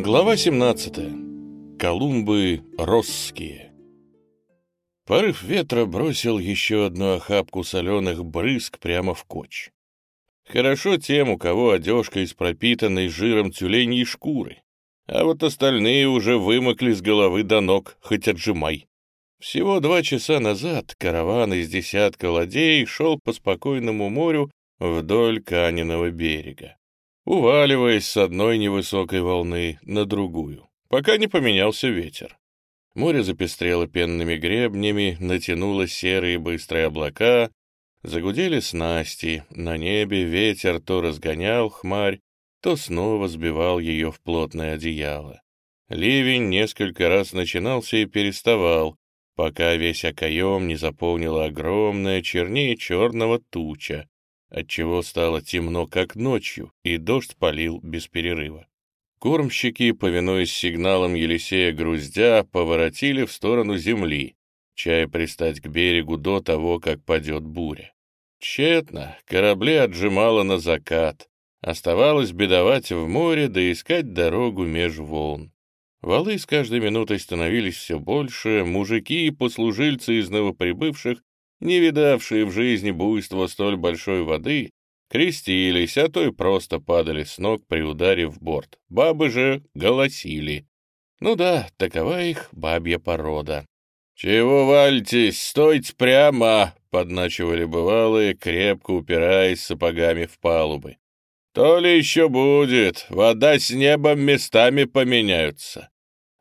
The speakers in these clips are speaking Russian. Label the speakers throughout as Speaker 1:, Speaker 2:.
Speaker 1: Глава 17. Колумбы росские. Порыв ветра бросил еще одну охапку соленых брызг прямо в коч. Хорошо тем, у кого одежка из пропитанной жиром тюленьей шкуры, а вот остальные уже вымокли с головы до ног, хоть отжимай. Всего два часа назад караван из десятка ладей шел по спокойному морю вдоль Каниного берега уваливаясь с одной невысокой волны на другую, пока не поменялся ветер. Море запестрело пенными гребнями, натянуло серые быстрые облака, загудели снасти, на небе ветер то разгонял хмарь, то снова сбивал ее в плотное одеяло. Ливень несколько раз начинался и переставал, пока весь окоем не заполнила огромная чернее черного туча, отчего стало темно, как ночью, и дождь полил без перерыва. Кормщики, повинуясь сигналам Елисея груздя, поворотили в сторону земли, чая пристать к берегу до того, как падет буря. Тщетно, корабли отжимало на закат. Оставалось бедовать в море да искать дорогу меж волн. Валы с каждой минутой становились все больше, мужики и послужильцы из новоприбывших не видавшие в жизни буйства столь большой воды, крестились, а то и просто падали с ног при ударе в борт. Бабы же голосили. Ну да, такова их бабья порода. «Чего вальтесь? Стойте прямо!» — подначивали бывалые, крепко упираясь сапогами в палубы. «То ли еще будет, вода с небом местами поменяются».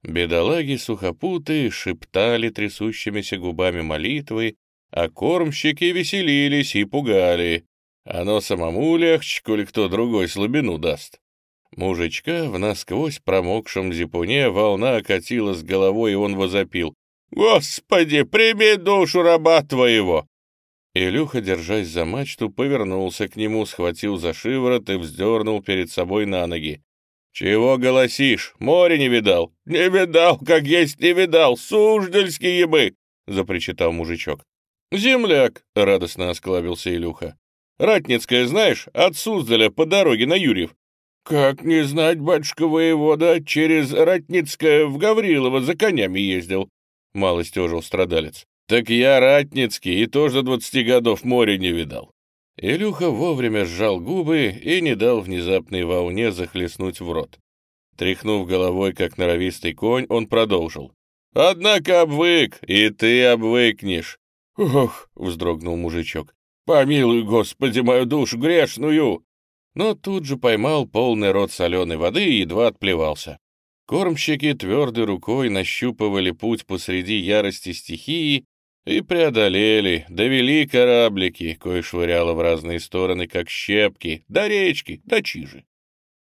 Speaker 1: Бедолаги-сухопуты шептали трясущимися губами молитвы а кормщики веселились и пугали. Оно самому легче, коли кто другой слабину даст. Мужичка в насквозь промокшем зипуне волна окатила с головой, и он возопил. «Господи, прими душу раба твоего!» Илюха, держась за мачту, повернулся к нему, схватил за шиворот и вздернул перед собой на ноги. «Чего голосишь? Море не видал?» «Не видал, как есть не видал! Суждальские мы!» — запричитал мужичок. «Земляк!» — радостно осклабился Илюха. «Ратницкая, знаешь, от Суздаля по дороге на Юрьев». «Как не знать, батюшка воевода, через Ратницкое в Гаврилово за конями ездил», — малость ожил страдалец. «Так я Ратницкий и тоже двадцати годов моря не видал». Илюха вовремя сжал губы и не дал внезапной волне захлестнуть в рот. Тряхнув головой, как норовистый конь, он продолжил. «Однако обвык, и ты обвыкнешь. «Ох!» — вздрогнул мужичок. «Помилуй, Господи, мою душу грешную!» Но тут же поймал полный рот соленой воды и едва отплевался. Кормщики твердой рукой нащупывали путь посреди ярости стихии и преодолели, довели кораблики, кое швыряло в разные стороны, как щепки, до речки, до чижи.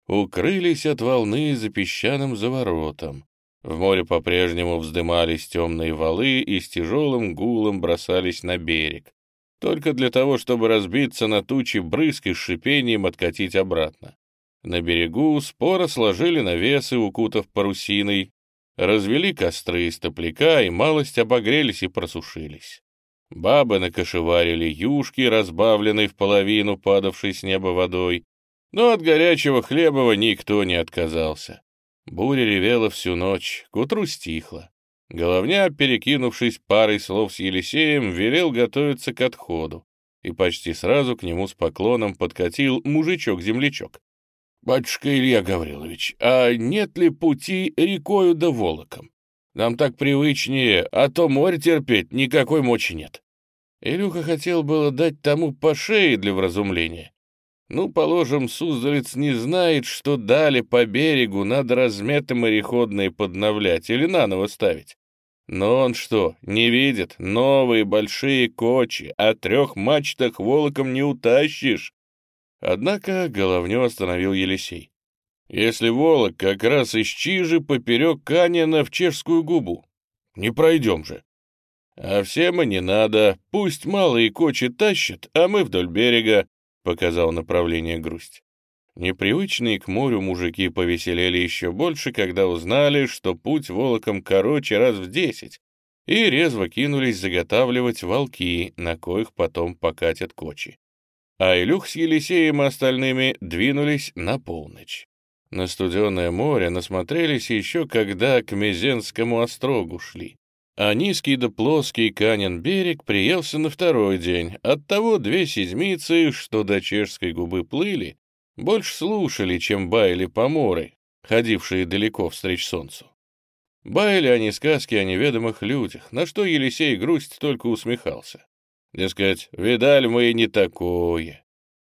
Speaker 1: Укрылись от волны за песчаным заворотом. В море по-прежнему вздымались темные валы и с тяжелым гулом бросались на берег, только для того, чтобы разбиться на тучи брызг и с шипением откатить обратно. На берегу споро сложили навесы, укутав парусиной, развели костры из топляка и малость обогрелись и просушились. Бабы накошеварили юшки, разбавленной в половину падавшей с неба водой, но от горячего хлебова никто не отказался. Буря ревела всю ночь, к утру стихла. Головня, перекинувшись парой слов с Елисеем, велел готовиться к отходу, и почти сразу к нему с поклоном подкатил мужичок-землячок. «Батюшка Илья Гаврилович, а нет ли пути рекою да волоком? Нам так привычнее, а то море терпеть никакой мочи нет». Илюха хотел было дать тому по шее для вразумления, ну, положим, Суздалец не знает, что дали по берегу, надо разметы мореходные подновлять или наново ставить. Но он что, не видит? Новые большие кочи, а трех мачтах волоком не утащишь. Однако головню остановил Елисей. Если волок как раз из Чижи поперек Канина в чешскую губу, не пройдем же. А всем и не надо, пусть малые кочи тащат, а мы вдоль берега показал направление грусть. Непривычные к морю мужики повеселели еще больше, когда узнали, что путь волоком короче раз в десять, и резво кинулись заготавливать волки, на коих потом покатят кочи. А Илюх с Елисеем и остальными двинулись на полночь. На студеное море насмотрелись еще когда к Мезенскому острогу шли. А низкий да плоский Канин берег приелся на второй день. Оттого две седмицы, что до чешской губы плыли, больше слушали, чем баяли поморы, ходившие далеко встреч солнцу. Баяли они сказки о неведомых людях, на что Елисей грусть только усмехался. Дескать, видали мы и не такое.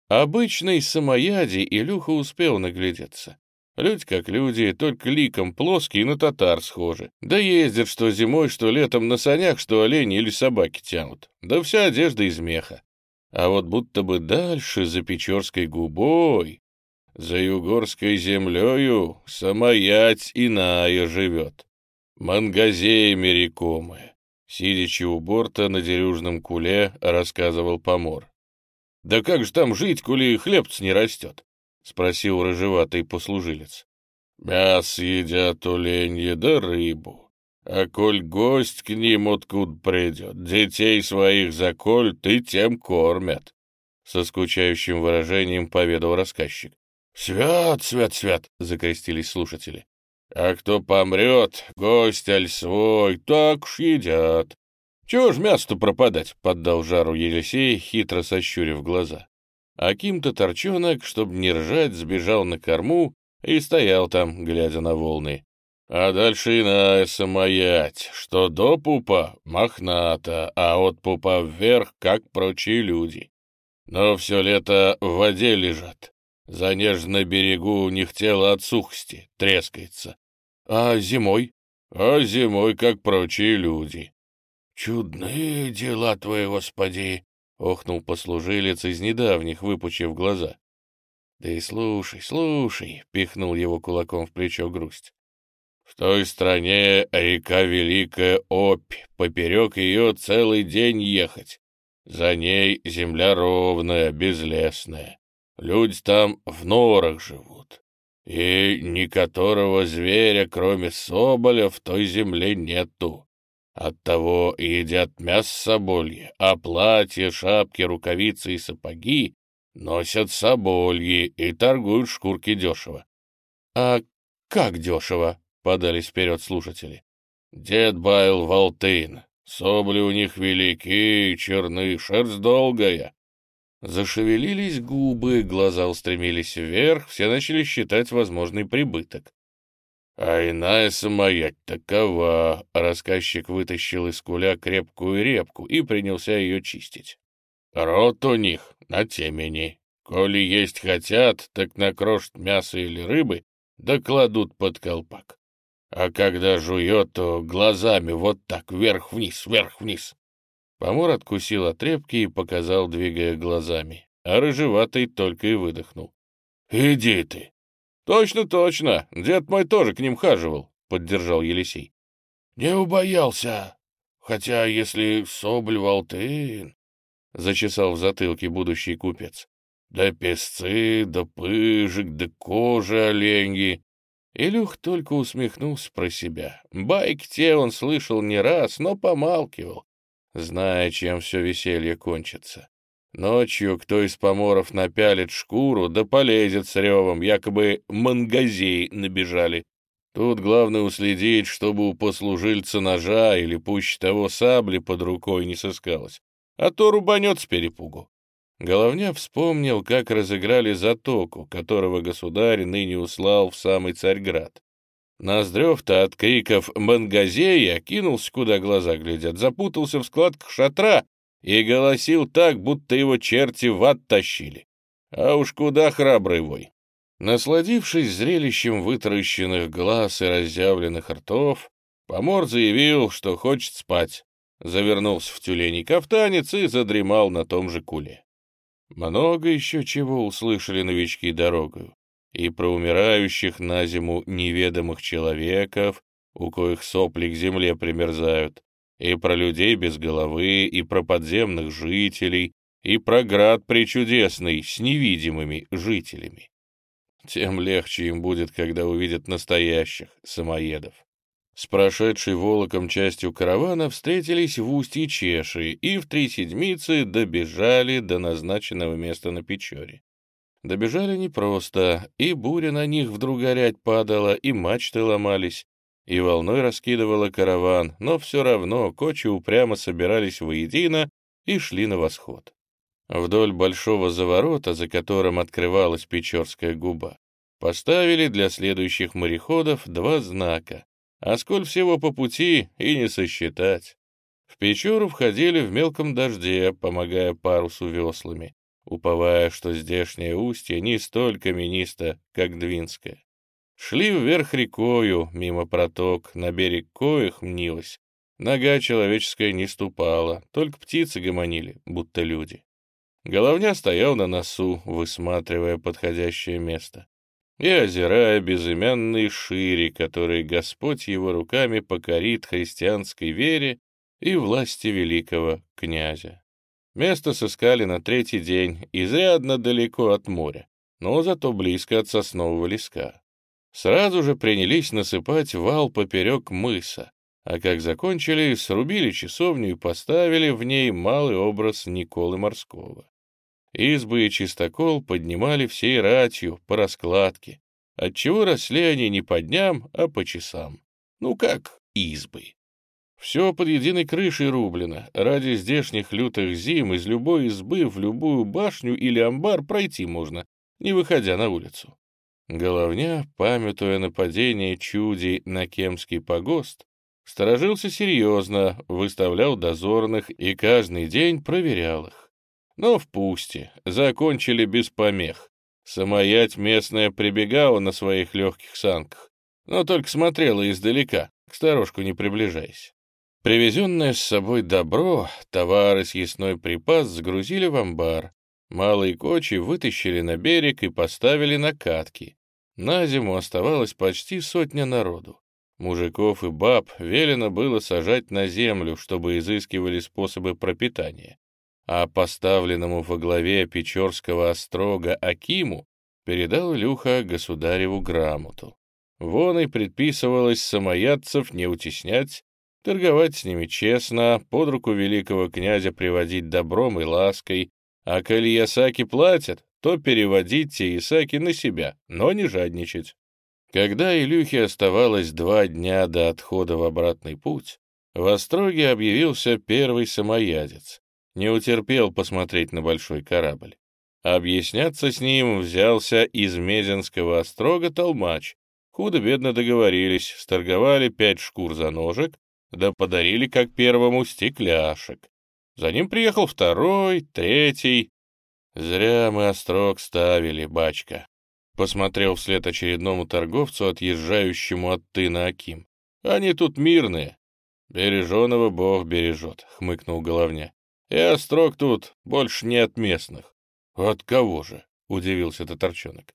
Speaker 1: Обычный самояди Илюха успел наглядеться. Люди как люди, только ликом плоские на татар схожи. Да ездят что зимой, что летом на санях, что олени или собаки тянут. Да вся одежда из меха. А вот будто бы дальше, за Печорской губой, за Югорской землею, самоять иная живет. Мангазеями рекомая. Сидячи у борта на дерюжном куле, рассказывал помор. «Да как же там жить, коли хлебц не растет?» — спросил рыжеватый послужилец. «Мясо едят оленье да рыбу, а коль гость к ним откуда придет, детей своих заколь, ты тем кормят», — со скучающим выражением поведал рассказчик. «Свят, свят, свят!» — закрестились слушатели. «А кто помрет, гость аль свой, так уж едят. «Чего ж мясо пропадать?» — поддал жару Елисей, хитро сощурив глаза. Аким-то торчонок, чтобы не ржать, сбежал на корму и стоял там, глядя на волны. А дальше иная самоять, что до пупа мохната, а от пупа вверх, как прочие люди. Но все лето в воде лежат. Занеж на берегу у них тело от сухости, трескается. А зимой? А зимой, как прочие люди. «Чудные дела твои, господи!» — охнул послужилец из недавних, выпучив глаза. «Да и слушай, слушай!» — пихнул его кулаком в плечо грусть. «В той стране река Великая Обь, поперек ее целый день ехать. За ней земля ровная, безлесная. Люди там в норах живут. И ни которого зверя, кроме соболя, в той земле нету. Оттого едят мясо соболье, а платья, шапки, рукавицы и сапоги носят собольи и торгуют шкурки дешево. — А как дешево? — подались вперед слушатели. — Дед Байл Волтын. Соболи у них великие, черны, шерсть долгая. Зашевелились губы, глаза устремились вверх, все начали считать возможный прибыток. А иная самоять такова. Рассказчик вытащил из куля крепкую репку и принялся ее чистить. Рот у них на темени. Коли есть хотят, так накрошат мясо или рыбы, да кладут под колпак. А когда жует, то глазами вот так вверх-вниз, вверх-вниз. Помор откусил от репки и показал, двигая глазами, а рыжеватый только и выдохнул. «Иди ты!» «Точно, точно. Дед мой тоже к ним хаживал», — поддержал Елисей. «Не убоялся. Хотя, если Собль Валтын...» — зачесал в затылке будущий купец. «Да песцы, да пыжик, да кожи оленьи». Илюх только усмехнулся про себя. Байк те он слышал не раз, но помалкивал, зная, чем все веселье кончится. Ночью кто из поморов напялит шкуру, да полезет с ревом, якобы мангазей набежали. Тут главное уследить, чтобы у послужильца ножа или пуще того сабли под рукой не сыскалось, а то рубанет с перепугу. Головня вспомнил, как разыграли затоку, которого государь ныне услал в самый Царьград. Ноздрев-то от криков «Мангазея» кинулся, куда глаза глядят, запутался в складках шатра и голосил так, будто его черти в ад тащили. А уж куда храбрый вой. Насладившись зрелищем вытаращенных глаз и разъявленных ртов, помор заявил, что хочет спать, завернулся в тюленей кафтанец и задремал на том же куле. Много еще чего услышали новички дорогою, и про умирающих на зиму неведомых человеков, у коих сопли к земле примерзают, и про людей без головы, и про подземных жителей, и про град причудесный с невидимыми жителями. Тем легче им будет, когда увидят настоящих самоедов. С прошедшей волоком частью каравана встретились в устье Чеши и в три седмицы добежали до назначенного места на Печоре. Добежали непросто, и буря на них вдруг горять падала, и мачты ломались, и волной раскидывала караван, но все равно кочи упрямо собирались воедино и шли на восход. Вдоль большого заворота, за которым открывалась Печорская губа, поставили для следующих мореходов два знака, а сколь всего по пути и не сосчитать. В Печору входили в мелком дожде, помогая парусу веслами, уповая, что здешнее устье не столь каменисто, как Двинское. Шли вверх рекою, мимо проток, на берег коих мнилось. Нога человеческая не ступала, только птицы гомонили, будто люди. Головня стоял на носу, высматривая подходящее место и озирая безымянные шири, которые Господь его руками покорит христианской вере и власти великого князя. Место сыскали на третий день, изрядно далеко от моря, но зато близко от соснового леска. Сразу же принялись насыпать вал поперек мыса, а как закончили, срубили часовню и поставили в ней малый образ Николы Морского. Избы и чистокол поднимали всей ратью по раскладке, отчего росли они не по дням, а по часам. Ну как избы. Все под единой крышей рублено. Ради здешних лютых зим из любой избы в любую башню или амбар пройти можно, не выходя на улицу. Головня, памятуя нападение чуди на Кемский погост, сторожился серьезно, выставлял дозорных и каждый день проверял их. Но в пусте, закончили без помех. Самоять местная прибегала на своих легких санках, но только смотрела издалека, к сторожку не приближаясь. Привезенное с собой добро, товары, съестной припас загрузили в амбар, Малые кочи вытащили на берег и поставили на катки. На зиму оставалось почти сотня народу. Мужиков и баб велено было сажать на землю, чтобы изыскивали способы пропитания. А поставленному во главе Печорского острога Акиму передал Илюха государеву грамоту. Вон и предписывалось самоядцев не утеснять, торговать с ними честно, под руку великого князя приводить добром и лаской, а коли ясаки платят, то переводить те ясаки на себя, но не жадничать. Когда Илюхе оставалось два дня до отхода в обратный путь, в Остроге объявился первый самоядец. Не утерпел посмотреть на большой корабль. Объясняться с ним взялся из Мезенского острога толмач. Худо-бедно договорились, сторговали пять шкур за ножек, да подарили как первому стекляшек. За ним приехал второй, третий. Зря мы острог ставили, бачка. Посмотрел вслед очередному торговцу, отъезжающему от тына Аким. Они тут мирные. Береженого Бог бережет, хмыкнул головня. И острог тут больше не от местных. От кого же? Удивился татарчонок.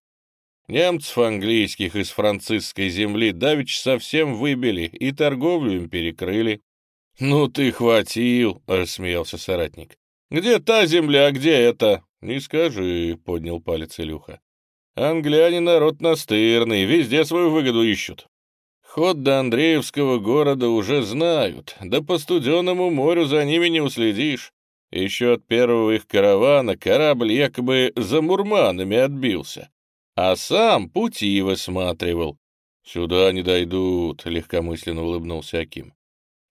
Speaker 1: Немцев английских из французской земли давич совсем выбили и торговлю им перекрыли. «Ну ты хватил!» — рассмеялся соратник. «Где та земля, где это?» «Не скажи», — поднял палец Илюха. «Англяне народ настырный, везде свою выгоду ищут. Ход до Андреевского города уже знают, да по студеному морю за ними не уследишь. Еще от первого их каравана корабль якобы за мурманами отбился, а сам пути высматривал. «Сюда не дойдут», — легкомысленно улыбнулся Аким.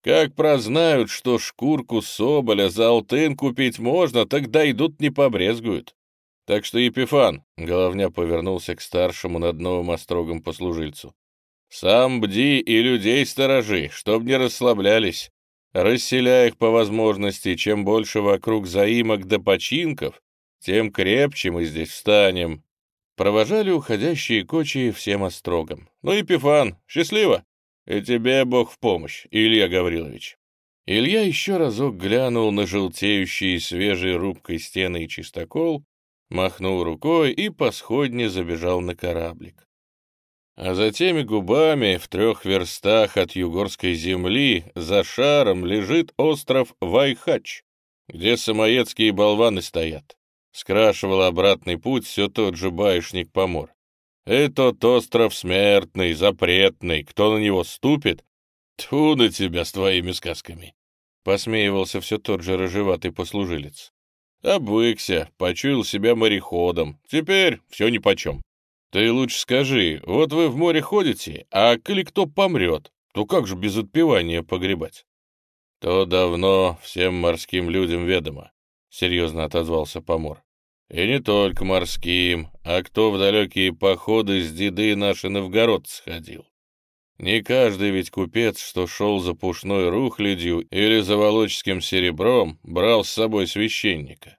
Speaker 1: Как прознают, что шкурку соболя за алтын купить можно, так дойдут не побрезгуют. Так что, Епифан, — головня повернулся к старшему над новым острогом послужильцу, — сам бди и людей сторожи, чтоб не расслаблялись. Расселяй их по возможности, чем больше вокруг заимок до починков, тем крепче мы здесь встанем. Провожали уходящие кочи всем острогом. Ну, Епифан, счастливо! И тебе Бог в помощь, Илья Гаврилович. Илья еще разок глянул на желтеющие свежей рубкой стены и чистокол, махнул рукой и по сходне забежал на кораблик. А за теми губами в трех верстах от югорской земли за шаром лежит остров Вайхач, где самоедские болваны стоят. Скрашивал обратный путь все тот же баишник Помор. Этот остров смертный, запретный, кто на него ступит, тьфу на тебя с твоими сказками!» Посмеивался все тот же рыжеватый послужилец. Обвыкся, почуял себя мореходом. Теперь все нипочем. Ты лучше скажи, вот вы в море ходите, а коли кто помрет, то как же без отпевания погребать? То давно всем морским людям ведомо, — серьезно отозвался Помор. И не только морским, а кто в далекие походы с деды наши Новгород сходил. Не каждый ведь купец, что шел за пушной рухлядью или за волоческим серебром, брал с собой священника.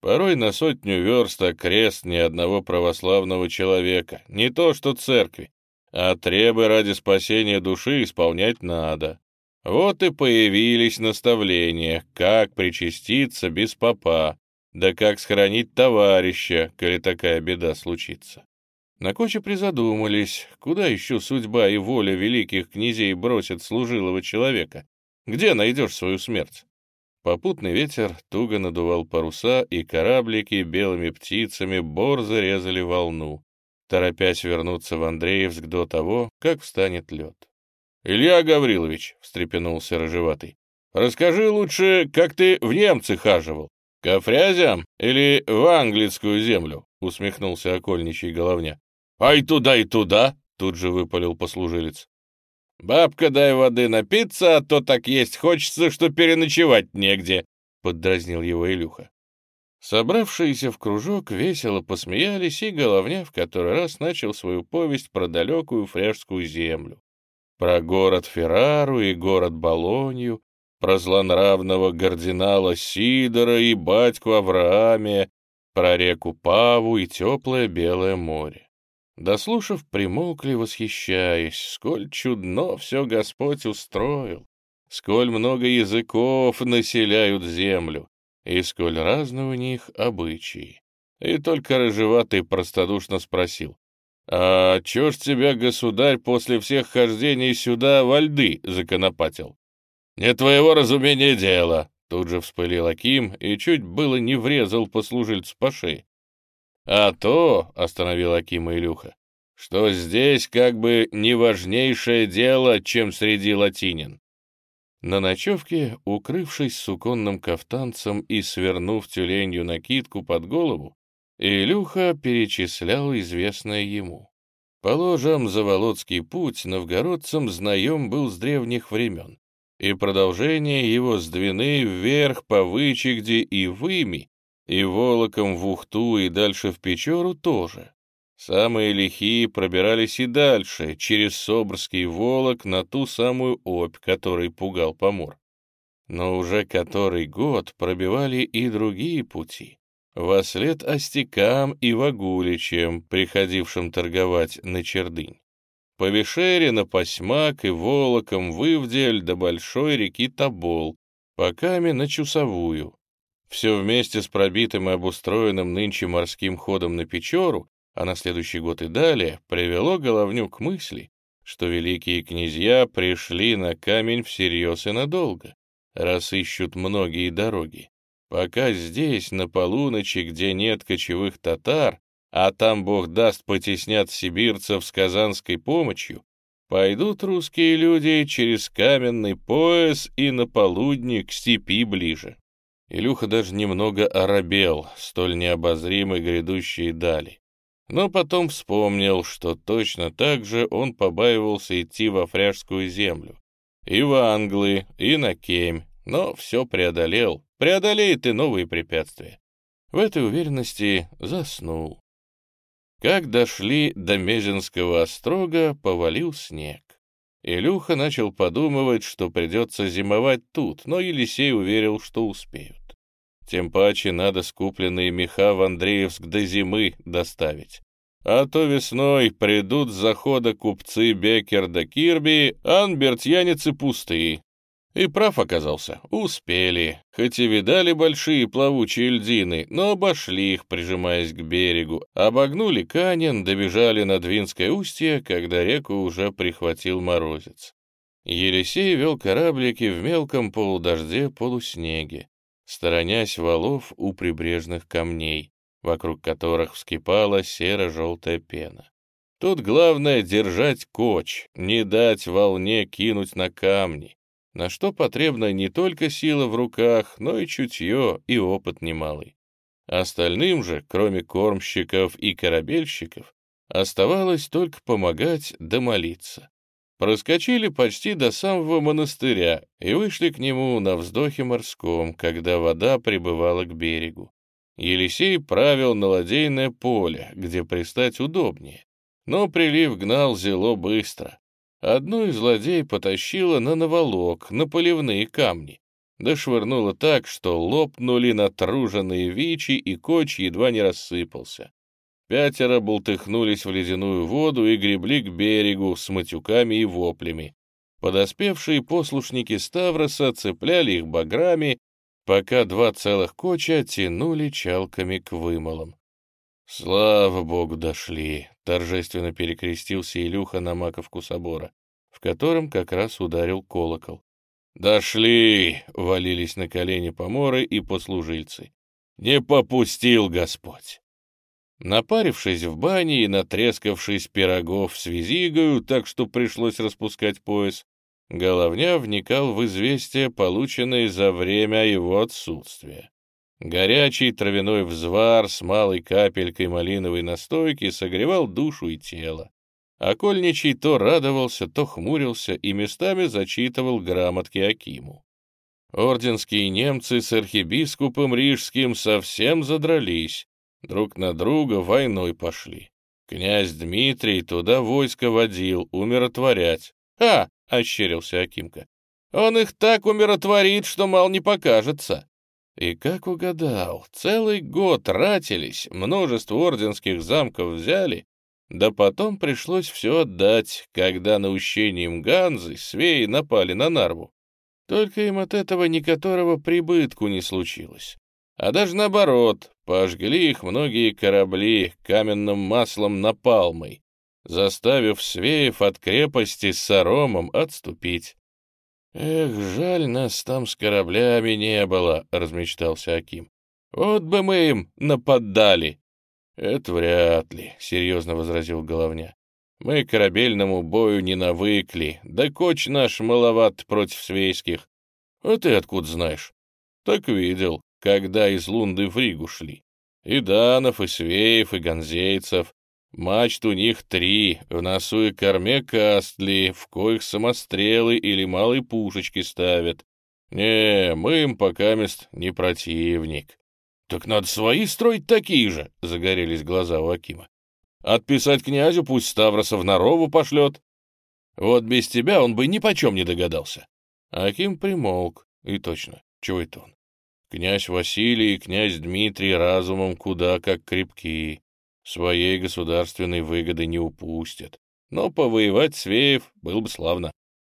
Speaker 1: Порой на сотню верст крест ни одного православного человека, не то что церкви, а требы ради спасения души исполнять надо. Вот и появились наставления, как причаститься без попа, да как схоронить товарища, коли такая беда случится. На коче призадумались, куда еще судьба и воля великих князей бросит служилого человека, где найдешь свою смерть. Попутный ветер туго надувал паруса, и кораблики белыми птицами борзо резали волну, торопясь вернуться в Андреевск до того, как встанет лед. — Илья Гаврилович, — встрепенулся Рыжеватый, — расскажи лучше, как ты в немцы хаживал. К фрязям или в английскую землю? — усмехнулся окольничий головня. — Ай туда и туда! — тут же выпалил послужилец. «Бабка, дай воды напиться, а то так есть хочется, что переночевать негде», — поддразнил его Илюха. Собравшиеся в кружок весело посмеялись, и Головня в который раз начал свою повесть про далекую фряжскую землю, про город Феррару и город Болонью, про злонравного кардинала Сидора и батьку Аврааме, про реку Паву и теплое Белое море. Дослушав, примолкли, восхищаясь, сколь чудно все Господь устроил, сколь много языков населяют землю, и сколь разные у них обычаи. И только рыжеватый простодушно спросил, «А чё ж тебя, государь, после всех хождений сюда во льды законопатил?» «Не твоего разумения дело», — тут же вспылил Аким и чуть было не врезал послужильцу по шее. «А то», — остановил Акима Илюха, — «что здесь как бы не важнейшее дело, чем среди латинин». На ночевке, укрывшись суконным кафтанцем и свернув тюленью накидку под голову, Илюха перечислял известное ему. Положим, Заволоцкий путь новгородцам знаем был с древних времен, и продолжение его с Двины вверх по Вычегде и Выми и волоком в Ухту и дальше в Печору тоже. Самые лихие пробирались и дальше, через Собрский волок на ту самую опь, который пугал помор. Но уже который год пробивали и другие пути, во след остякам и вагуличам, приходившим торговать на Чердынь. По Вишере на Пасьмак и Волоком вывдель до большой реки Тобол, поками на Чусовую, все вместе с пробитым и обустроенным нынче морским ходом на Печору, а на следующий год и далее, привело головню к мысли, что великие князья пришли на камень всерьез и надолго, раз ищут многие дороги. Пока здесь, на полуночи, где нет кочевых татар, а там, бог даст, потеснят сибирцев с казанской помощью, пойдут русские люди через каменный пояс и на полудни к степи ближе. Илюха даже немного оробел, столь необозримой грядущей дали. Но потом вспомнил, что точно так же он побаивался идти во фряжскую землю. И в Англии, и на Кемь, но все преодолел, преодолеет и новые препятствия. В этой уверенности заснул. Как дошли до Мезенского острога, повалил снег. Илюха начал подумывать, что придется зимовать тут, но Елисей уверил, что успеют. Тем паче надо скупленные меха в Андреевск до зимы доставить. А то весной придут с захода купцы Бекер да Кирби, а анбертьяницы пустые. И прав оказался, успели, хоть и видали большие плавучие льдины, но обошли их, прижимаясь к берегу, обогнули Канин, добежали на Двинское устье, когда реку уже прихватил морозец. Елисей вел кораблики в мелком полудожде-полуснеге сторонясь валов у прибрежных камней, вокруг которых вскипала серо-желтая пена. Тут главное держать коч, не дать волне кинуть на камни. На что потребна не только сила в руках, но и чутье и опыт немалый. Остальным же, кроме кормщиков и корабельщиков, оставалось только помогать да молиться. Проскочили почти до самого монастыря и вышли к нему на вздохе морском, когда вода прибывала к берегу. Елисей правил на ладейное поле, где пристать удобнее, но прилив гнал зело быстро. Одну из ладей потащила на наволок, на поливные камни, да швырнула так, что лопнули натруженные вичи, и коч едва не рассыпался. Пятеро бултыхнулись в ледяную воду и гребли к берегу с матюками и воплями. Подоспевшие послушники Ставроса цепляли их баграми, пока два целых коча тянули чалками к вымолам. «Слава богу, дошли!» — торжественно перекрестился Илюха на маковку собора, в котором как раз ударил колокол. «Дошли!» — валились на колени поморы и послужильцы. «Не попустил Господь!» Напарившись в бане и натрескавшись пирогов с визигою, так что пришлось распускать пояс, Головня вникал в известия, полученные за время его отсутствия. Горячий травяной взвар с малой капелькой малиновой настойки согревал душу и тело. Окольничий то радовался, то хмурился и местами зачитывал грамотки Акиму. Орденские немцы с архибискупом Рижским совсем задрались, Друг на друга войной пошли. Князь Дмитрий туда войско водил, умиротворять. «Ха!» — ощерился Акимка. «Он их так умиротворит, что мал не покажется». И как угадал, целый год ратились, множество орденских замков взяли, да потом пришлось все отдать, когда наущением Ганзы свеи напали на Нарву. Только им от этого ни которого прибытку не случилось. А даже наоборот, Пожгли их многие корабли каменным маслом напалмой, заставив свеев от крепости с Саромом отступить. «Эх, жаль, нас там с кораблями не было», — размечтался Аким. «Вот бы мы им нападали!» «Это вряд ли», — серьезно возразил Головня. «Мы корабельному бою не навыкли, да коч наш маловат против свейских. А ты откуда знаешь?» «Так видел когда из Лунды в Ригу шли. И Данов, и Свеев, и Гонзейцев. Мачт у них три, в носу и корме кастли, в коих самострелы или малые пушечки ставят. Не, мы им пока мест не противник. Так надо свои строить такие же, — загорелись глаза у Акима. Отписать князю, пусть Ставросов на рову пошлет. Вот без тебя он бы ни почем не догадался. Аким примолк, и точно, чего это он? Князь Василий и князь Дмитрий разумом куда как крепки, своей государственной выгоды не упустят. Но повоевать Свеев было бы славно.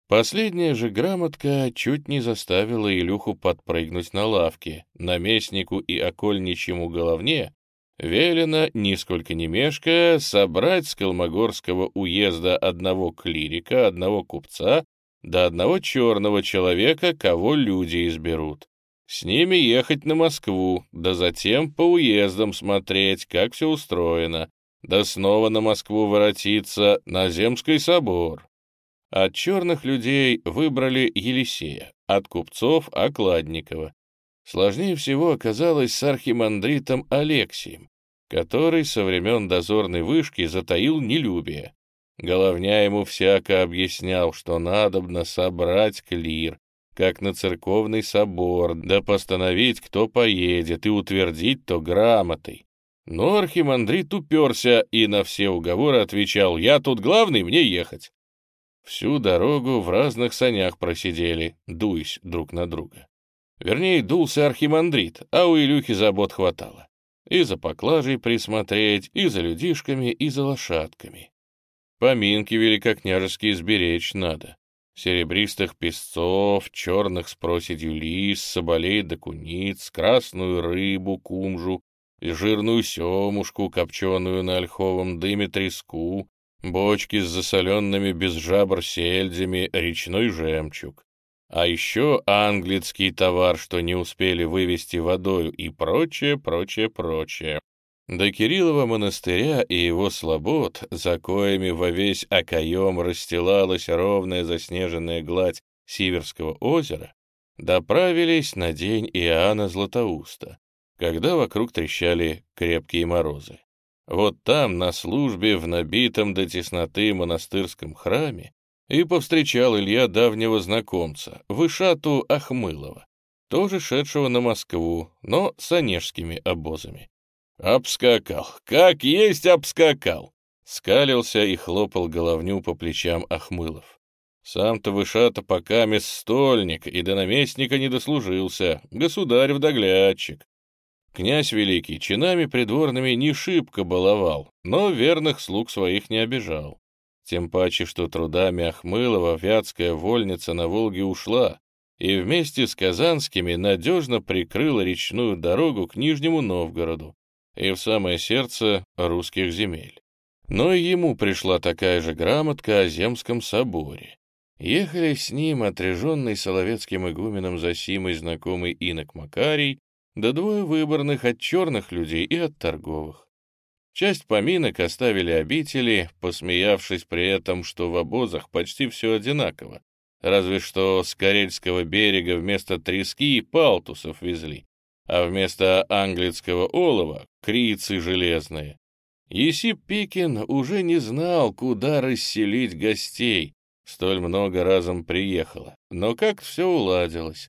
Speaker 1: Последняя же грамотка чуть не заставила Илюху подпрыгнуть на лавке. Наместнику и окольничьему головне велено, нисколько не мешкая, собрать с Калмогорского уезда одного клирика, одного купца да одного черного человека, кого люди изберут. С ними ехать на Москву, да затем по уездам смотреть, как все устроено, да снова на Москву воротиться, на Земский собор. От черных людей выбрали Елисея, от купцов — Окладникова. Сложнее всего оказалось с архимандритом Алексием, который со времен дозорной вышки затаил нелюбие. Головня ему всяко объяснял, что надобно собрать клир, как на церковный собор, да постановить, кто поедет, и утвердить то грамотой. Но архимандрит уперся и на все уговоры отвечал «Я тут главный, мне ехать». Всю дорогу в разных санях просидели, дуясь друг на друга. Вернее, дулся архимандрит, а у Илюхи забот хватало. И за поклажей присмотреть, и за людишками, и за лошадками. Поминки великокняжеские сберечь надо серебристых песцов, черных с проседью лис, соболей да куниц, красную рыбу, кумжу, и жирную семушку, копченую на ольховом дыме треску, бочки с засоленными без жабр сельдями, речной жемчуг. А еще английский товар, что не успели вывести водою, и прочее, прочее, прочее. До Кириллова монастыря и его слобод, за коями во весь окоем расстилалась ровная заснеженная гладь Сиверского озера доправились на день Иоанна Златоуста, когда вокруг трещали крепкие морозы. Вот там, на службе, в набитом до тесноты монастырском храме, и повстречал Илья давнего знакомца, Вышату Ахмылова, тоже шедшего на Москву, но с онежскими обозами. «Обскакал! Как есть обскакал!» Скалился и хлопал головню по плечам Ахмылов. Сам-то Вышата пока стольник и до наместника не дослужился, государь-вдоглядчик. Князь Великий чинами придворными не шибко баловал, но верных слуг своих не обижал. Тем паче, что трудами Ахмылова Вятская вольница на Волге ушла, и вместе с Казанскими надежно прикрыла речную дорогу к Нижнему Новгороду и в самое сердце русских земель. Но и ему пришла такая же грамотка о Земском соборе. Ехали с ним отряженный соловецким игуменом Засимой знакомый инок Макарий, да двое выборных от черных людей и от торговых. Часть поминок оставили обители, посмеявшись при этом, что в обозах почти все одинаково, разве что с Карельского берега вместо трески палтусов везли, а вместо английского олова — крицы железные. Есип Пикин уже не знал, куда расселить гостей. Столь много разом приехало. Но как все уладилось.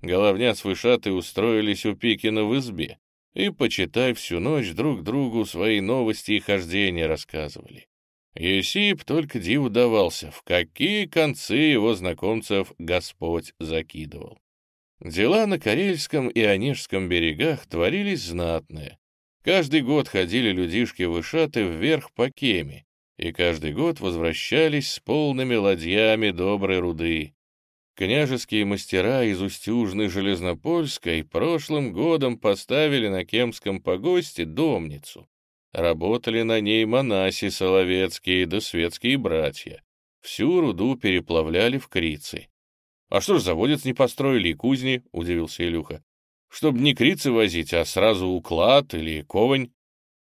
Speaker 1: Головня с Вышатой устроились у Пикина в избе и, почитай, всю ночь друг другу свои новости и хождения рассказывали. Есип только диву давался, в какие концы его знакомцев Господь закидывал. Дела на Карельском и Онежском берегах творились знатные. Каждый год ходили людишки-вышаты вверх по Кеме, и каждый год возвращались с полными ладьями доброй руды. Княжеские мастера из Устюжной Железнопольской прошлым годом поставили на Кемском погосте домницу. Работали на ней монаси соловецкие да светские братья. Всю руду переплавляли в крицы. — А что ж заводец не построили и кузни? — удивился Илюха. Чтобы не крицы возить, а сразу уклад или ковань.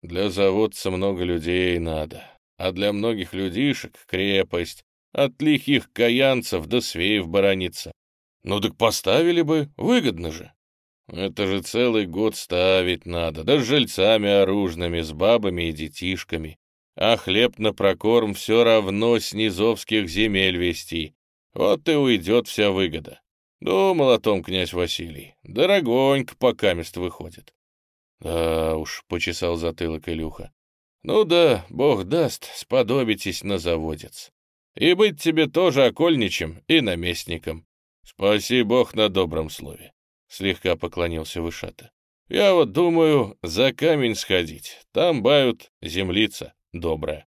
Speaker 1: Для заводца много людей надо, а для многих людишек крепость. От лихих каянцев до свеев барониться. Ну так поставили бы, выгодно же. Это же целый год ставить надо, да с жильцами оружными, с бабами и детишками. А хлеб на прокорм все равно с низовских земель вести. Вот и уйдет вся выгода. Думал о том князь Василий. Дорогонько пока мест выходит. Да уж, — почесал затылок Илюха. Ну да, бог даст, сподобитесь на заводец. И быть тебе тоже окольничем и наместником. Спаси бог на добром слове. Слегка поклонился Вышата. Я вот думаю, за камень сходить. Там бают землица добрая.